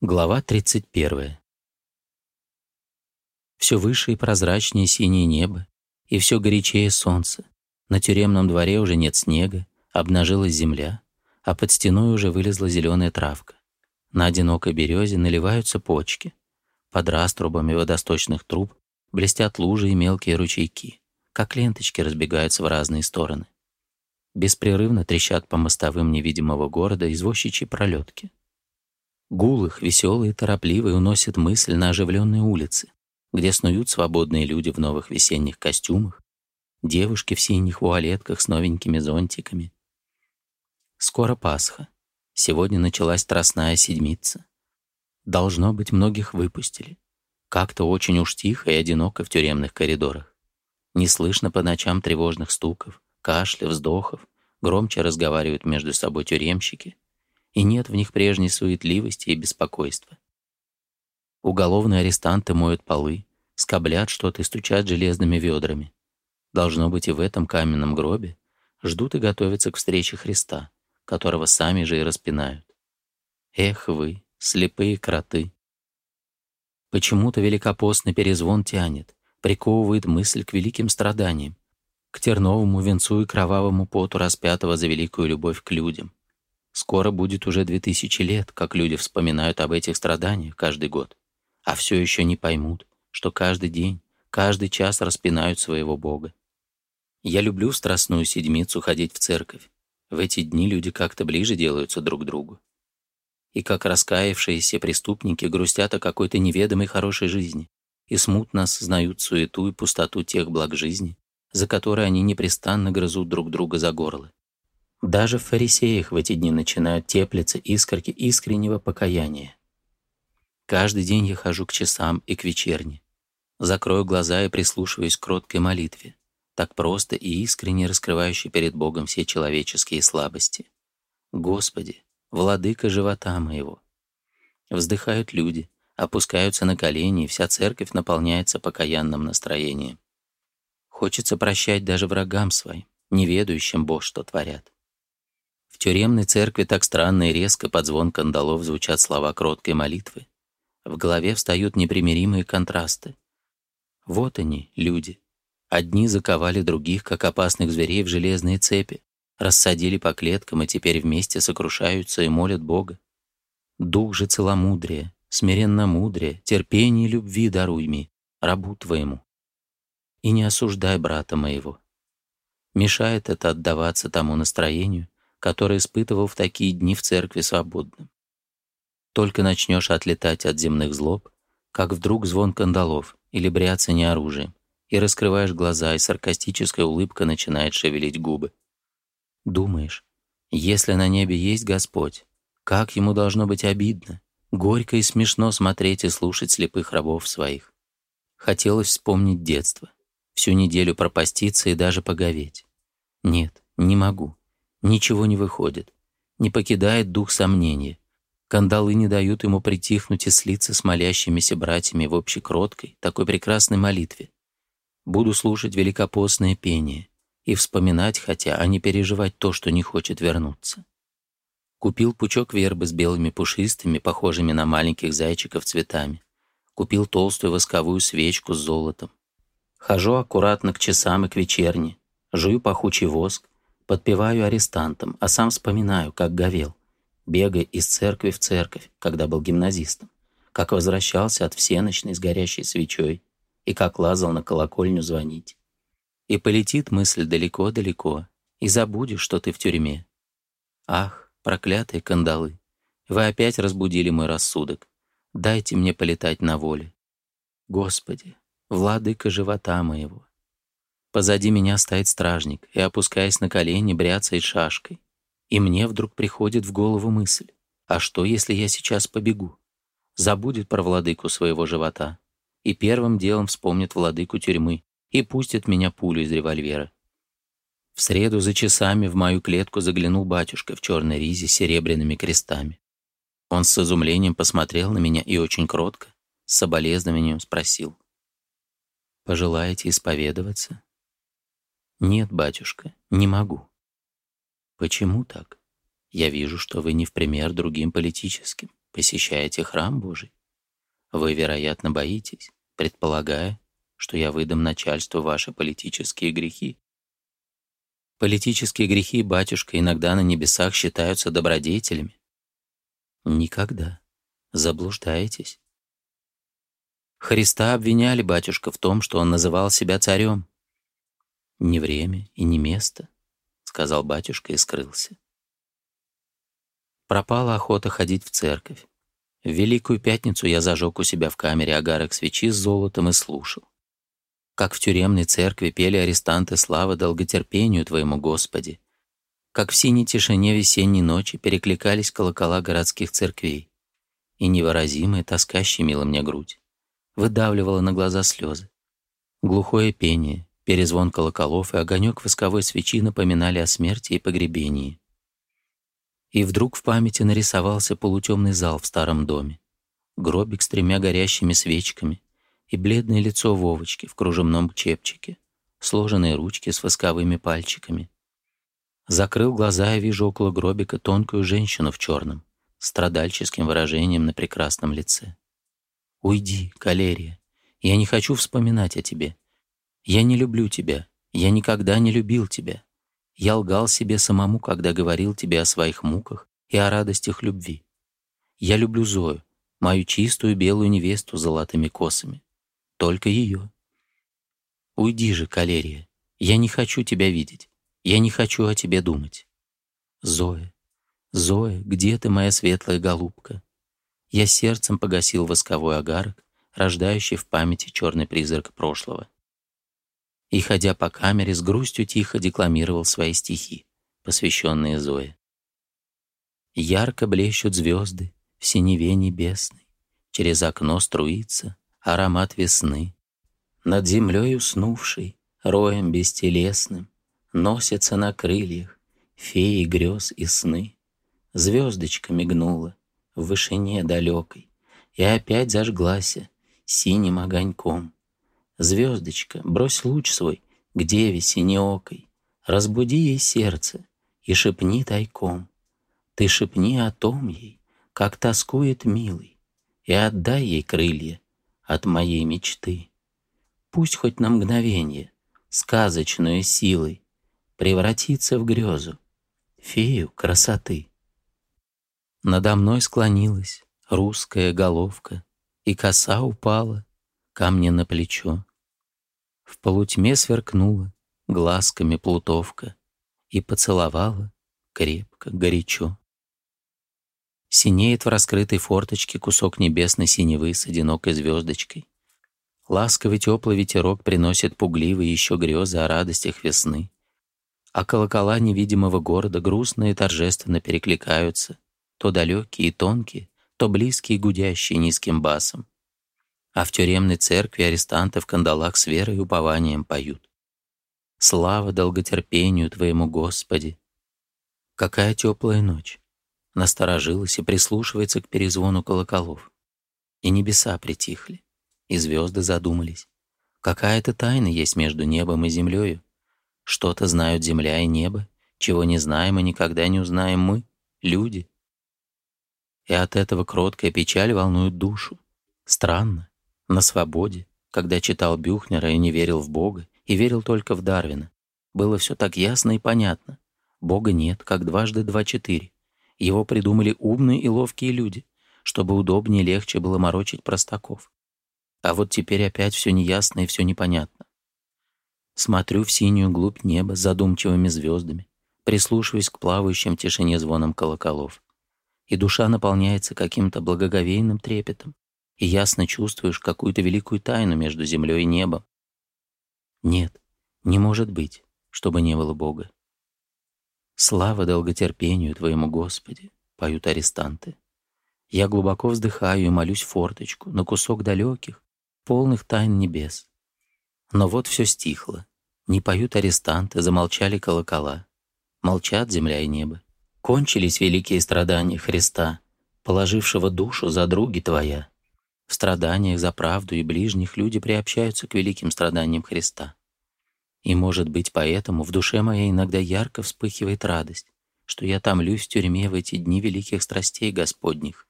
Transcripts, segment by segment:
Глава 31. Все выше и прозрачнее синее небо, и все горячее солнце. На тюремном дворе уже нет снега, обнажилась земля, а под стеной уже вылезла зеленая травка. На одинокой березе наливаются почки. Под раструбами водосточных труб блестят лужи и мелкие ручейки, как ленточки разбегаются в разные стороны. Беспрерывно трещат по мостовым невидимого города извозчичьи пролетки. Гул их, веселый и торопливый, уносит мысль на оживленные улицы, где снуют свободные люди в новых весенних костюмах, девушки в синих вуалетках с новенькими зонтиками. Скоро Пасха. Сегодня началась Тростная Седмица. Должно быть, многих выпустили. Как-то очень уж тихо и одиноко в тюремных коридорах. Не слышно по ночам тревожных стуков, кашля, вздохов. Громче разговаривают между собой тюремщики — и нет в них прежней суетливости и беспокойства. Уголовные арестанты моют полы, скоблят что-то и стучат железными ведрами. Должно быть, и в этом каменном гробе ждут и готовятся к встрече Христа, которого сами же и распинают. Эх вы, слепые кроты! Почему-то великопостный перезвон тянет, приковывает мысль к великим страданиям, к терновому венцу и кровавому поту распятого за великую любовь к людям, Скоро будет уже две тысячи лет, как люди вспоминают об этих страданиях каждый год, а все еще не поймут, что каждый день, каждый час распинают своего Бога. Я люблю в Страстную Седмицу ходить в церковь. В эти дни люди как-то ближе делаются друг к другу. И как раскаявшиеся преступники грустят о какой-то неведомой хорошей жизни и смутно осознают суету и пустоту тех благ жизни, за которые они непрестанно грызут друг друга за горло. Даже в фарисеях в эти дни начинают теплиться искорки искреннего покаяния. Каждый день я хожу к часам и к вечерне. Закрою глаза и прислушиваюсь к кроткой молитве, так просто и искренне раскрывающей перед Богом все человеческие слабости. «Господи, владыка живота моего!» Вздыхают люди, опускаются на колени, и вся церковь наполняется покаянным настроением. Хочется прощать даже врагам своим, неведающим Бог, что творят. В тюремной церкви так странно и резко под звон кандалов звучат слова кроткой молитвы. В голове встают непримиримые контрасты. Вот они, люди. Одни заковали других, как опасных зверей, в железные цепи, рассадили по клеткам и теперь вместе сокрушаются и молят Бога. Дух же целомудрия, смиренно мудрия, терпение и любви даруй мне, рабу твоему. И не осуждай брата моего. Мешает это отдаваться тому настроению, который испытывал в такие дни в церкви свободным. Только начнешь отлетать от земных злоб, как вдруг звон кандалов или бряцание оружием, и раскрываешь глаза, и саркастическая улыбка начинает шевелить губы. Думаешь, если на небе есть Господь, как ему должно быть обидно, горько и смешно смотреть и слушать слепых рабов своих. Хотелось вспомнить детство, всю неделю пропаститься и даже поговеть. Нет, не могу. Ничего не выходит. Не покидает дух сомнения. Кандалы не дают ему притихнуть и слиться с молящимися братьями в общекроткой, такой прекрасной молитве. Буду слушать великопостное пение и вспоминать, хотя, а не переживать то, что не хочет вернуться. Купил пучок вербы с белыми пушистыми, похожими на маленьких зайчиков цветами. Купил толстую восковую свечку с золотом. Хожу аккуратно к часам и к вечерне, жую пахучий воск, подпеваю арестантам, а сам вспоминаю, как говел, бегая из церкви в церковь, когда был гимназистом, как возвращался от всеночной с горящей свечой и как лазал на колокольню звонить. И полетит мысль далеко-далеко, и забудешь, что ты в тюрьме. Ах, проклятые кандалы, вы опять разбудили мой рассудок. Дайте мне полетать на воле. Господи, владыка живота моего, Позади меня стоит стражник и, опускаясь на колени, бряцает шашкой. И мне вдруг приходит в голову мысль, а что, если я сейчас побегу? Забудет про владыку своего живота и первым делом вспомнит владыку тюрьмы и пустит меня пулю из револьвера. В среду за часами в мою клетку заглянул батюшка в черной ризе с серебряными крестами. Он с изумлением посмотрел на меня и очень кротко, с соболезнованием спросил. «Пожелаете исповедоваться?» «Нет, батюшка, не могу». «Почему так? Я вижу, что вы не в пример другим политическим, посещаете храм Божий. Вы, вероятно, боитесь, предполагая, что я выдам начальству ваши политические грехи. Политические грехи, батюшка, иногда на небесах считаются добродетелями. Никогда. Заблуждаетесь. Христа обвиняли, батюшка, в том, что он называл себя царем, «Не время и не место», — сказал батюшка и скрылся. Пропала охота ходить в церковь. В Великую Пятницу я зажег у себя в камере агарок свечи с золотом и слушал. Как в тюремной церкви пели арестанты славы долготерпению Твоему, Господи, как в синей тишине весенней ночи перекликались колокола городских церквей, и невыразимая тоска щемила мне грудь, выдавливала на глаза слезы. Глухое пение, Перезвон колоколов и огонек восковой свечи напоминали о смерти и погребении. И вдруг в памяти нарисовался полутемный зал в старом доме, гробик с тремя горящими свечками и бледное лицо Вовочки в кружевном чепчике, сложенные ручки с восковыми пальчиками. Закрыл глаза и вижу около гробика тонкую женщину в черном, страдальческим выражением на прекрасном лице. «Уйди, калерия, я не хочу вспоминать о тебе», я не люблю тебя. Я никогда не любил тебя. Я лгал себе самому, когда говорил тебе о своих муках и о радостях любви. Я люблю Зою, мою чистую белую невесту с золотыми косами. Только ее. Уйди же, калерия. Я не хочу тебя видеть. Я не хочу о тебе думать. Зоя, Зоя, где ты, моя светлая голубка? Я сердцем погасил восковой агарок, рождающий в памяти черный призрак прошлого и, ходя по камере, с грустью тихо декламировал свои стихи, посвященные Зое. Ярко блещут звезды в синеве небесной, через окно струится аромат весны. Над землей уснувший, роем бестелесным, носятся на крыльях феи грез и сны. Звездочка мигнула в вышине далекой и опять зажглася синим огоньком. Звездочка, брось луч свой к деве синеокой, Разбуди ей сердце и шепни тайком. Ты шепни о том ей, как тоскует милый, И отдай ей крылья от моей мечты. Пусть хоть на мгновение сказочную силой Превратится в грезу, фею красоты. Надо мной склонилась русская головка, И коса упала ко мне на плечо. В полутьме сверкнула глазками плутовка и поцеловала крепко, горячо. Синеет в раскрытой форточке кусок небесной синевы с одинокой звездочкой. Ласковый теплый ветерок приносит пугливые еще грезы о радостях весны. А колокола невидимого города грустно и торжественно перекликаются, то далекие и тонкие, то близкие и гудящие низким басом а в тюремной церкви арестанты в кандалах с верой и упованием поют. Слава долготерпению Твоему, Господи! Какая теплая ночь! Насторожилась и прислушивается к перезвону колоколов. И небеса притихли, и звезды задумались. Какая-то тайна есть между небом и землею. Что-то знают земля и небо, чего не знаем и никогда не узнаем мы, люди. И от этого кроткая печаль волнует душу. Странно, на свободе, когда читал Бюхнера и не верил в Бога, и верил только в Дарвина, было все так ясно и понятно. Бога нет, как дважды два четыре. Его придумали умные и ловкие люди, чтобы удобнее и легче было морочить простаков. А вот теперь опять все неясно и все непонятно. Смотрю в синюю глубь неба с задумчивыми звездами, прислушиваюсь к плавающим тишине звонам колоколов. И душа наполняется каким-то благоговейным трепетом, и ясно чувствуешь какую-то великую тайну между землей и небом. Нет, не может быть, чтобы не было Бога. Слава долготерпению Твоему, Господи, поют арестанты. Я глубоко вздыхаю и молюсь форточку, на кусок далеких, полных тайн небес. Но вот все стихло. Не поют арестанты, замолчали колокола. Молчат земля и небо. Кончились великие страдания Христа, положившего душу за други Твоя. В страданиях за правду и ближних люди приобщаются к великим страданиям Христа. И, может быть, поэтому в душе моей иногда ярко вспыхивает радость, что я томлюсь в тюрьме в эти дни великих страстей Господних.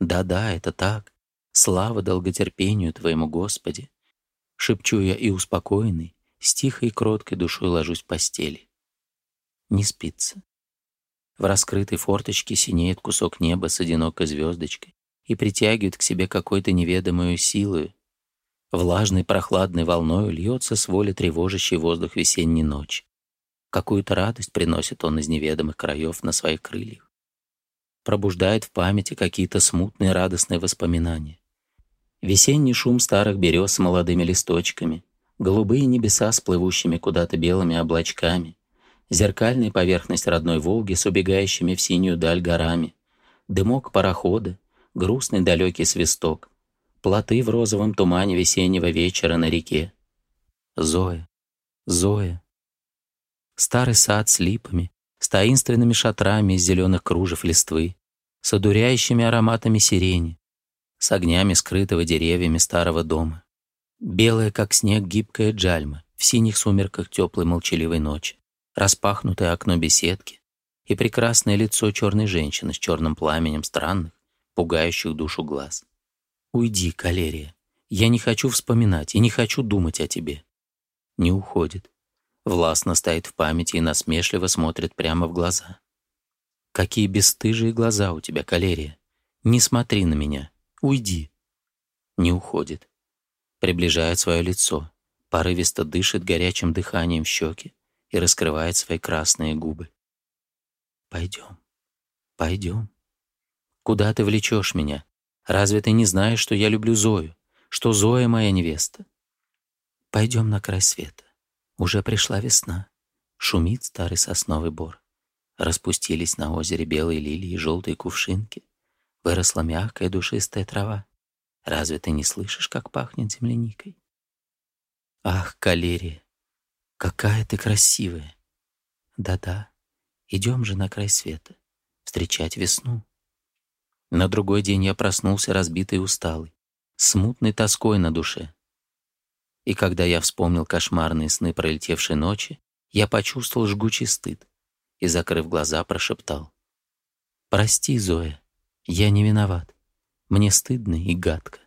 Да-да, это так. Слава долготерпению Твоему, Господи. Шепчу я и успокоенный, с тихой и кроткой душой ложусь в постели. Не спится. В раскрытой форточке синеет кусок неба с одинокой звездочкой, и притягивает к себе какой-то неведомую силу. Влажной прохладной волной льется с воли тревожащий воздух весенней ночи. Какую-то радость приносит он из неведомых краев на своих крыльях. Пробуждает в памяти какие-то смутные радостные воспоминания. Весенний шум старых берез с молодыми листочками, голубые небеса с плывущими куда-то белыми облачками, зеркальная поверхность родной Волги с убегающими в синюю даль горами, дымок парохода, грустный далекий свисток, плоты в розовом тумане весеннего вечера на реке. Зоя, Зоя. Старый сад с липами, с таинственными шатрами из зеленых кружев листвы, с одуряющими ароматами сирени, с огнями скрытого деревьями старого дома. Белая, как снег, гибкая джальма в синих сумерках теплой молчаливой ночи, распахнутое окно беседки и прекрасное лицо черной женщины с черным пламенем странных, пугающих душу глаз. «Уйди, калерия. Я не хочу вспоминать и не хочу думать о тебе». Не уходит. Властно стоит в памяти и насмешливо смотрит прямо в глаза. «Какие бесстыжие глаза у тебя, калерия. Не смотри на меня. Уйди». Не уходит. Приближает свое лицо. Порывисто дышит горячим дыханием в щеки и раскрывает свои красные губы. «Пойдем, пойдем». Куда ты влечешь меня? Разве ты не знаешь, что я люблю Зою? Что Зоя моя невеста?» «Пойдем на край света. Уже пришла весна. Шумит старый сосновый бор. Распустились на озере белые лилии и желтые кувшинки. Выросла мягкая душистая трава. Разве ты не слышишь, как пахнет земляникой? Ах, калерия, какая ты красивая! Да-да, идем же на край света, встречать весну. На другой день я проснулся разбитый и усталый, смутной тоской на душе. И когда я вспомнил кошмарные сны пролетевшей ночи, я почувствовал жгучий стыд и, закрыв глаза, прошептал. «Прости, Зоя, я не виноват. Мне стыдно и гадко».